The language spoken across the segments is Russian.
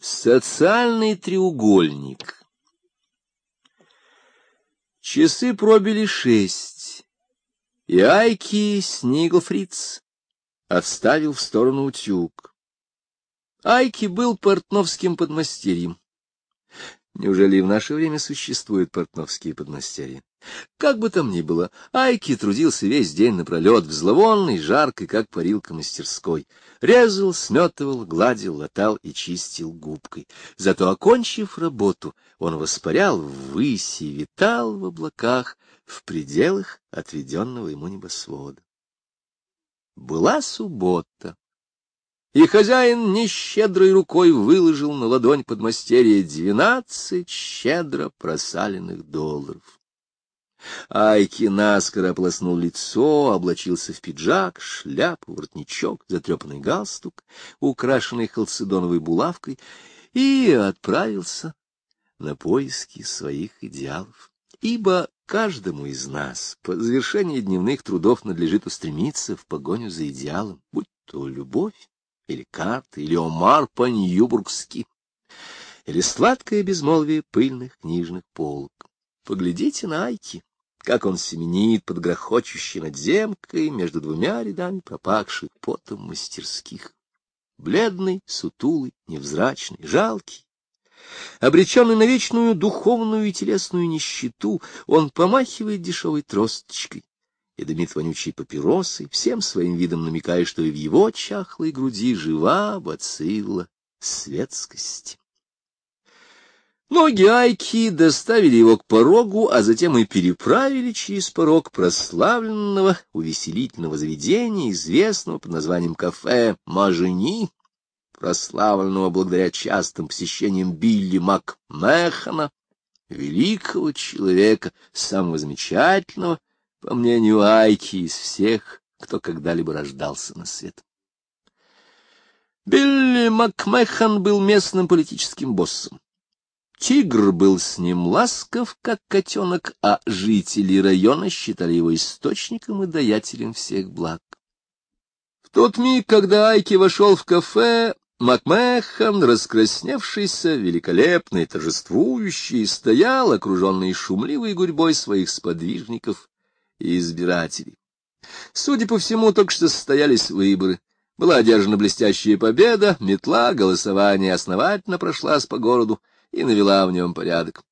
Социальный треугольник Часы пробили шесть, и Айки Сниглфриц отставил в сторону утюг. Айки был портновским подмастерьем. Неужели и в наше время существуют портновские подмастерья? Как бы там ни было, Айки трудился весь день напролет в зловонной, жаркой, как парилка мастерской. Резал, сметывал, гладил, латал и чистил губкой. Зато, окончив работу, он воспарял ввысь и витал в облаках в пределах отведенного ему небосвода. Была суббота и хозяин нещедрой рукой выложил на ладонь подмастерья двенадцать щедро просаленных долларов. Айки наскоро ополоснул лицо, облачился в пиджак, шляпу, воротничок, затрепанный галстук, украшенный халцедоновой булавкой, и отправился на поиски своих идеалов. Ибо каждому из нас по завершении дневных трудов надлежит устремиться в погоню за идеалом, будь то любовь, или карты, или омар по-ньюбургски, или сладкое безмолвие пыльных книжных полок. Поглядите на Айки, как он семенит под грохочущей надземкой между двумя рядами пропахших потом мастерских. Бледный, сутулый, невзрачный, жалкий. Обреченный на вечную духовную и телесную нищету, он помахивает дешевой тросточкой, и дымит вонючей папиросой, всем своим видом намекая, что и в его чахлой груди жива бацилла светскости. Ноги Айки доставили его к порогу, а затем и переправили через порог прославленного увеселительного заведения, известного под названием кафе «Мажени», прославленного благодаря частым посещениям Билли МакМехана, великого человека, самого замечательного по мнению Айки, из всех, кто когда-либо рождался на свет. Билли Макмехан был местным политическим боссом. Тигр был с ним ласков, как котенок, а жители района считали его источником и даятелем всех благ. В тот миг, когда Айки вошел в кафе, Макмехан, раскрасневшийся, великолепный, торжествующий, стоял, окруженный шумливой гурьбой своих сподвижников избирателей. Судя по всему, только что состоялись выборы. Была одержана блестящая победа, метла, голосование основательно прошлась по городу и навела в нем порядок.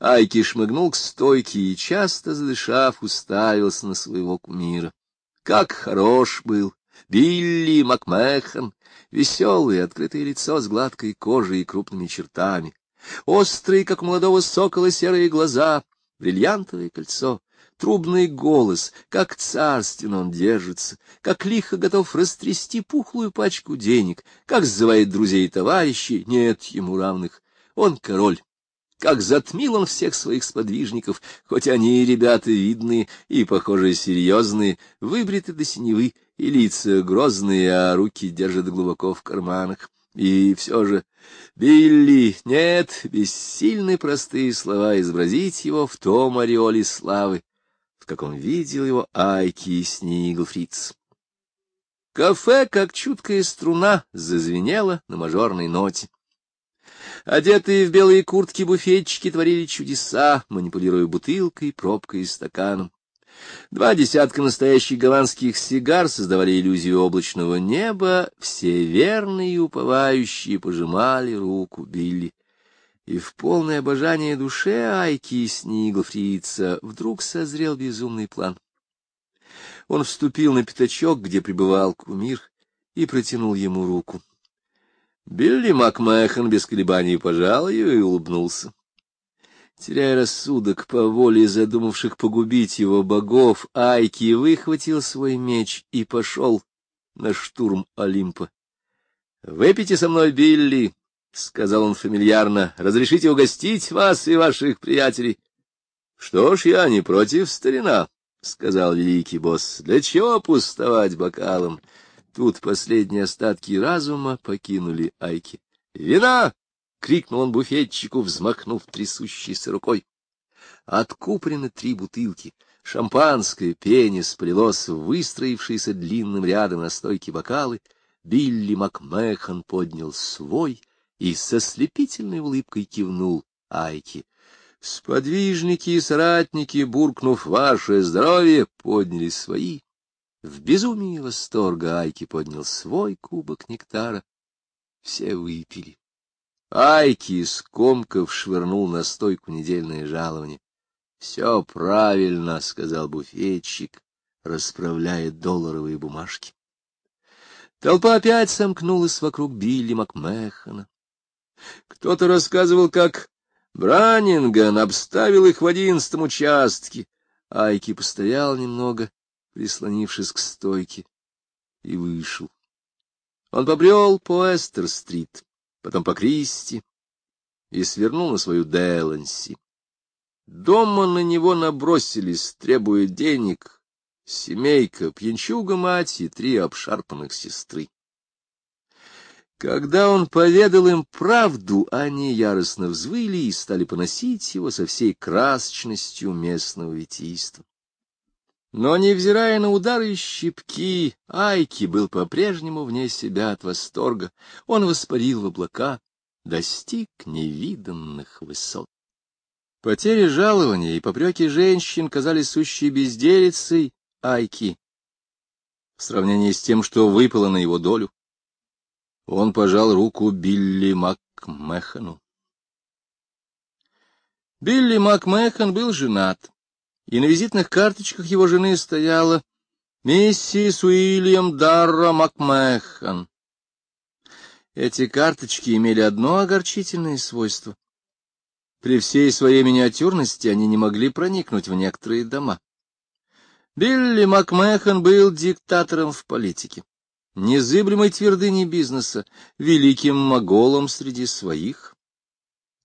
Айки шмыгнул к стойке и, часто задышав, уставился на своего кумира. Как хорош был Билли Макмехан, веселое, открытое лицо с гладкой кожей и крупными чертами, острые, как у молодого сокола, серые глаза, бриллиантовое кольцо, трубный голос, как царственно он держится, как лихо готов растрясти пухлую пачку денег, как сзывает друзей и товарищей, нет ему равных. Он король. Как затмил он всех своих сподвижников, хоть они и ребята видные и, похоже, серьезные, выбриты до синевы, и лица грозные, а руки держат глубоко в карманах. И все же, Билли, нет, бессильны простые слова изобразить его в том ореоле славы, в каком видел его Айки Сниглфриц. Кафе, как чуткая струна, зазвенело на мажорной ноте. Одетые в белые куртки буфетчики творили чудеса, манипулируя бутылкой, пробкой и стаканом. Два десятка настоящих голландских сигар создавали иллюзию облачного неба, все верные и уповающие пожимали руку Билли и в полное обожание душе Айки Снигл Фрица вдруг созрел безумный план. Он вступил на пятачок, где пребывал кумир, и протянул ему руку. Билли Макмэхан без колебаний пожал ее и улыбнулся. Теряя рассудок по воле задумавших погубить его богов, Айки выхватил свой меч и пошел на штурм Олимпа. — Выпейте со мной, Билли, — сказал он фамильярно, — разрешите угостить вас и ваших приятелей. — Что ж, я не против, старина, — сказал великий босс. — Для чего пустовать бокалом? Тут последние остатки разума покинули Айки. — Вина! — крикнул он буфетчику, взмахнув трясущейся рукой. Откупорены три бутылки. Шампанское пение сплелось в выстроившиеся длинным рядом на стойке бокалы. Билли Макмехан поднял свой — и со слепительной улыбкой кивнул Айки. Сподвижники и соратники, буркнув «Ваше здоровье!», подняли свои. В безумии восторга Айки поднял свой кубок нектара. Все выпили. Айки, скомков, швырнул на стойку недельное жалование. — Все правильно, — сказал буфетчик, расправляя долларовые бумажки. Толпа опять сомкнулась вокруг Билли Макмехана. Кто-то рассказывал, как Бранинган обставил их в одиннадцатом участке. Айки постоял немного, прислонившись к стойке, и вышел. Он побрел по Эстер-стрит, потом по Кристи, и свернул на свою Деланси. Дома на него набросились, требуя денег, семейка, пьянчуга мать и три обшарпанных сестры. Когда он поведал им правду, они яростно взвыли и стали поносить его со всей красочностью местного витийства. Но, невзирая на удары и щипки, Айки был по-прежнему вне себя от восторга. Он воспарил в облака, достиг невиданных высот. Потери жалования и попреки женщин казались сущей безделицей Айки в сравнении с тем, что выпало на его долю. Он пожал руку Билли Макмехану. Билли Макмехан был женат, и на визитных карточках его жены стояла «Миссис Уильям Дарра Макмехан». Эти карточки имели одно огорчительное свойство. При всей своей миниатюрности они не могли проникнуть в некоторые дома. Билли Макмехан был диктатором в политике незыблемой твердыней бизнеса, великим моголом среди своих,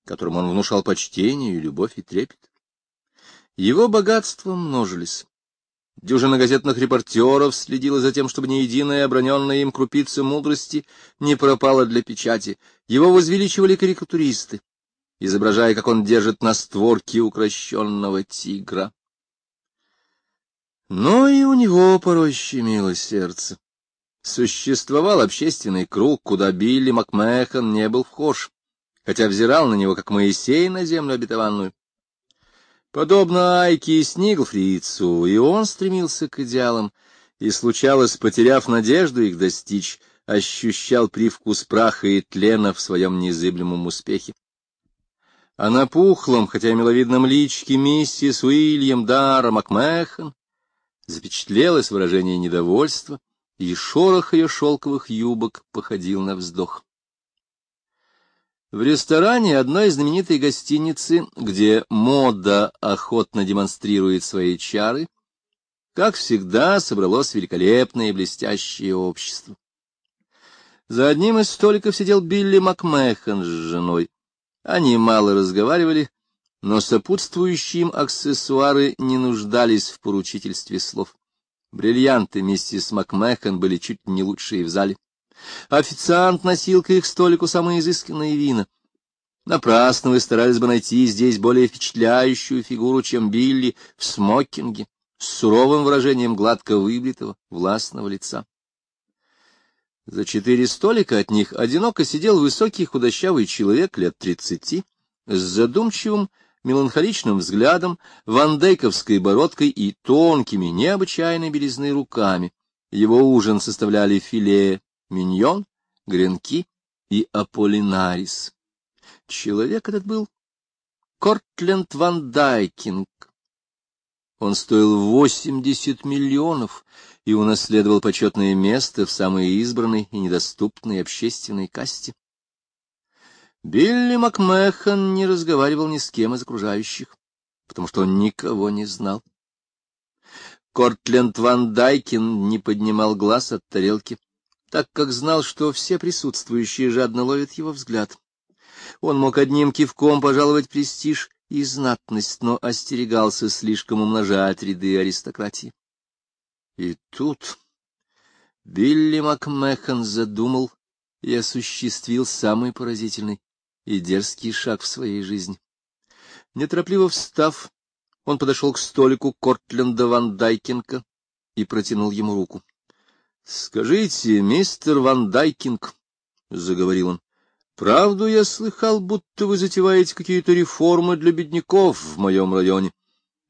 которым он внушал почтение и любовь и трепет. Его богатства множились. Дюжина газетных репортеров следила за тем, чтобы ни единая оброненная им крупица мудрости не пропала для печати. Его возвеличивали карикатуристы, изображая, как он держит на створке укращенного тигра. Но и у него порой щемило сердце. Существовал общественный круг, куда Билли Макмехан не был вхож, хотя взирал на него, как Моисей на землю обетованную. Подобно Айке и Сниглфрицу, и он стремился к идеалам, и, случалось, потеряв надежду их достичь, ощущал привкус праха и тлена в своем незыблемом успехе. А на пухлом, хотя миловидном личке миссис Уильям Дара Макмехан запечатлелось выражение недовольства, и шорох ее шелковых юбок походил на вздох. В ресторане одной знаменитой гостиницы, где мода охотно демонстрирует свои чары, как всегда собралось великолепное и блестящее общество. За одним из столиков сидел Билли Макмехан с женой. Они мало разговаривали, но сопутствующие им аксессуары не нуждались в поручительстве слов. Бриллианты миссис Макмехан были чуть не лучшие в зале. Официант носил к их столику самые изысканные вина. Напрасно вы старались бы найти здесь более впечатляющую фигуру, чем Билли в смокинге, с суровым выражением гладко выбритого, властного лица. За четыре столика от них одиноко сидел высокий худощавый человек лет тридцати, с задумчивым, меланхоличным взглядом, вандейковской бородкой и тонкими, необычайной белизны руками. Его ужин составляли филе миньон, гренки и аполлинарис. Человек этот был Кортленд Ван Дайкинг. Он стоил восемьдесят миллионов и унаследовал почетное место в самой избранной и недоступной общественной касте. Билли Макмехан не разговаривал ни с кем из окружающих, потому что он никого не знал. Кортленд Ван Дайкин не поднимал глаз от тарелки, так как знал, что все присутствующие жадно ловят его взгляд. Он мог одним кивком пожаловать престиж и знатность, но остерегался слишком умножать ряды аристократии. И тут Билли Макмехан задумал и осуществил самый поразительный и дерзкий шаг в своей жизни. Неторопливо встав, он подошел к столику Кортленда Ван Дайкинга и протянул ему руку. — Скажите, мистер Ван Дайкинг, — заговорил он, Правду я слыхал, будто вы затеваете какие-то реформы для бедняков в моем районе.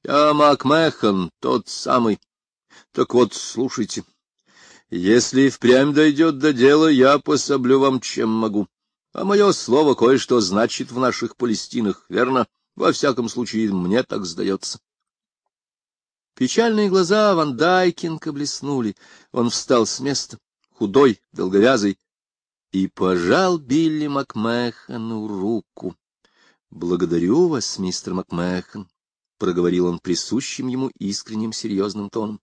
Я Макмехан, тот самый. Так вот, слушайте, если и впрямь дойдет до дела, я пособлю вам, чем могу. А мое слово кое-что значит в наших Палестинах, верно? Во всяком случае, мне так сдается. Печальные глаза Ван Дайкинга блеснули. Он встал с места, худой, долговязый, и пожал Билли Макмехану руку. — Благодарю вас, мистер Макмехан, — проговорил он присущим ему искренним серьезным тоном.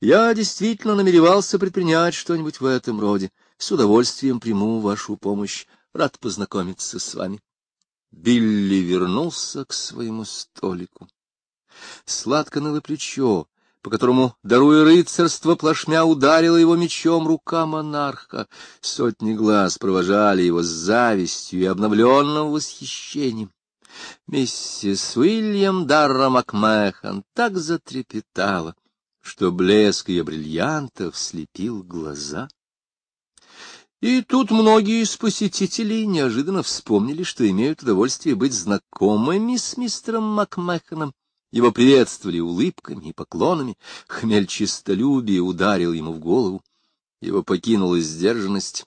Я действительно намеревался предпринять что-нибудь в этом роде. С удовольствием приму вашу помощь. Рад познакомиться с вами. Билли вернулся к своему столику. Сладко ныло плечо, по которому, даруя рыцарство, плашмя ударила его мечом рука монарха. Сотни глаз провожали его с завистью и обновленным восхищением. Миссис Уильям Дарра Макмехан так затрепетала, что блеск ее бриллиантов слепил глаза. И тут многие из посетителей неожиданно вспомнили, что имеют удовольствие быть знакомыми с мистером Макмеханом. Его приветствовали улыбками и поклонами, хмель чистолюбия ударил ему в голову. Его покинула сдержанность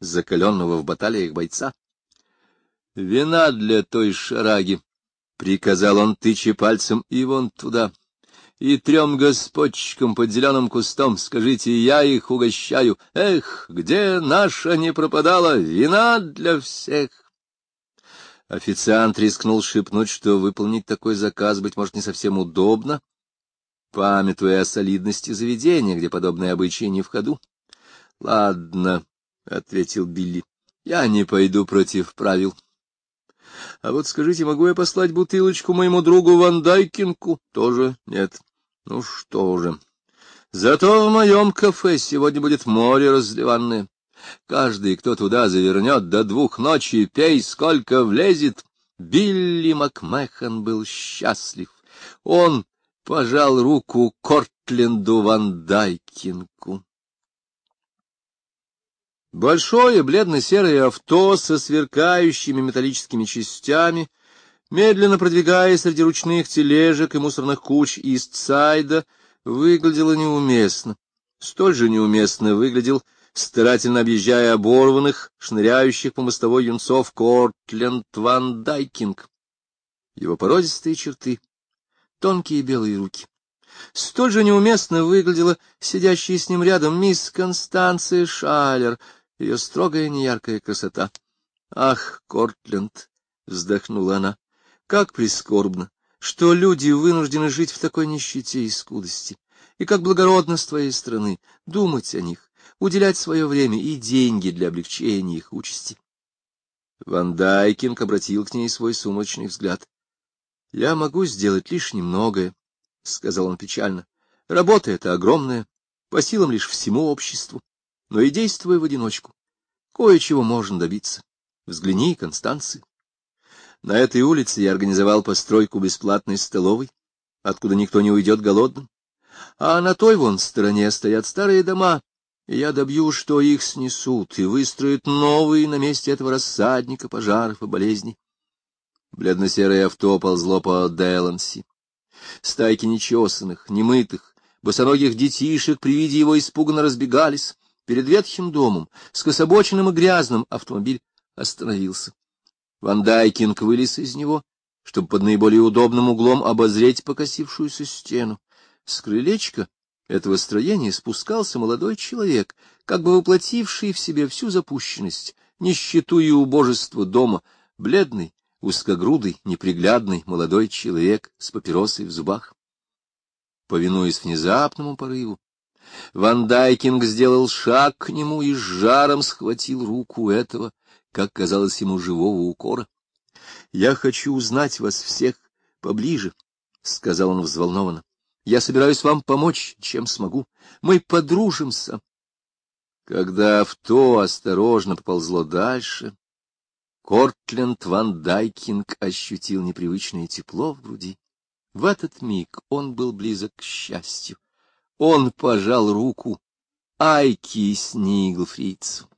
закаленного в баталиях бойца. — Вина для той шараги, — приказал он, тыча пальцем, — и вон туда, и трем господчикам под зеленым кустом, скажите, я их угощаю. Эх, где наша не пропадала, вина для всех. Официант рискнул шепнуть, что выполнить такой заказ, быть может, не совсем удобно, памятуя о солидности заведения, где подобные обычаи не в ходу. — Ладно, — ответил Билли, — я не пойду против правил. — А вот скажите, могу я послать бутылочку моему другу Ван Дайкинку? — Тоже нет. Ну что же, зато в моем кафе сегодня будет море разливанное. Каждый, кто туда завернет, до двух ночи пей, сколько влезет. Билли Макмехан был счастлив. Он пожал руку Кортленду Ван Дайкинку. Большое бледно-серое авто со сверкающими металлическими частями — Медленно продвигаясь среди ручных тележек и мусорных куч Истсайда, выглядело неуместно. Столь же неуместно выглядел, старательно объезжая оборванных, шныряющих по мостовой юнцов Кортленд Ван Дайкинг. Его породистые черты, тонкие белые руки. Столь же неуместно выглядела сидящая с ним рядом мисс Констанция Шалер, ее строгая неяркая красота. — Ах, Кортленд! — вздохнула она. Как прискорбно, что люди вынуждены жить в такой нищете и скудости, и как благородно с твоей стороны думать о них, уделять свое время и деньги для облегчения их участи. Ван Дайкинг обратил к ней свой сумрачный взгляд. — Я могу сделать лишь немногое, — сказал он печально. — Работа эта огромная, по силам лишь всему обществу, но и действуя в одиночку. Кое-чего можно добиться. Взгляни, Констанция. На этой улице я организовал постройку бесплатной столовой, откуда никто не уйдет голодным. А на той вон стороне стоят старые дома, и я добью, что их снесут и выстроят новые на месте этого рассадника пожаров и болезней. Бледно-серое авто ползло по Деланси. Стайки нечесанных, немытых, босоногих детишек при виде его испуганно разбегались. Перед ветхим домом, скособоченным и грязным, автомобиль остановился. Ван Дайкинг вылез из него, чтобы под наиболее удобным углом обозреть покосившуюся стену. С крылечка этого строения спускался молодой человек, как бы воплотивший в себе всю запущенность, нищету и убожество дома, бледный, узкогрудый, неприглядный молодой человек с папиросой в зубах. Повинуясь внезапному порыву, Ван Дайкинг сделал шаг к нему и с жаром схватил руку этого как казалось ему, живого укора. — Я хочу узнать вас всех поближе, — сказал он взволнованно. — Я собираюсь вам помочь, чем смогу. Мы подружимся. Когда авто осторожно поползло дальше, Кортленд Ван Дайкинг ощутил непривычное тепло в груди. В этот миг он был близок к счастью. Он пожал руку Айки Сниглфрицу.